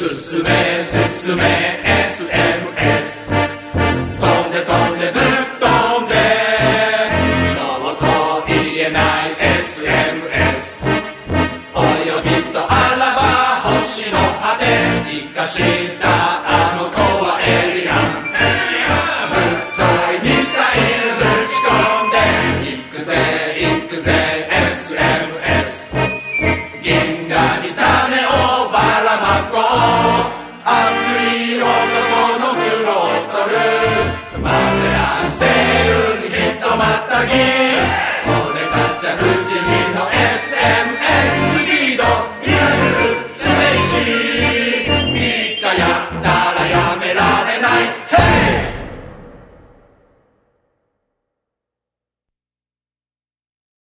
娘 SMS 飛んで飛んでぶっ飛んで。ノーと言えない SMS およびとあらば星の果て生かしたあの子はエイリアン。ぶっといミサイルぶち込んで行くぜ行くぜ SMS 銀河にとまったぎ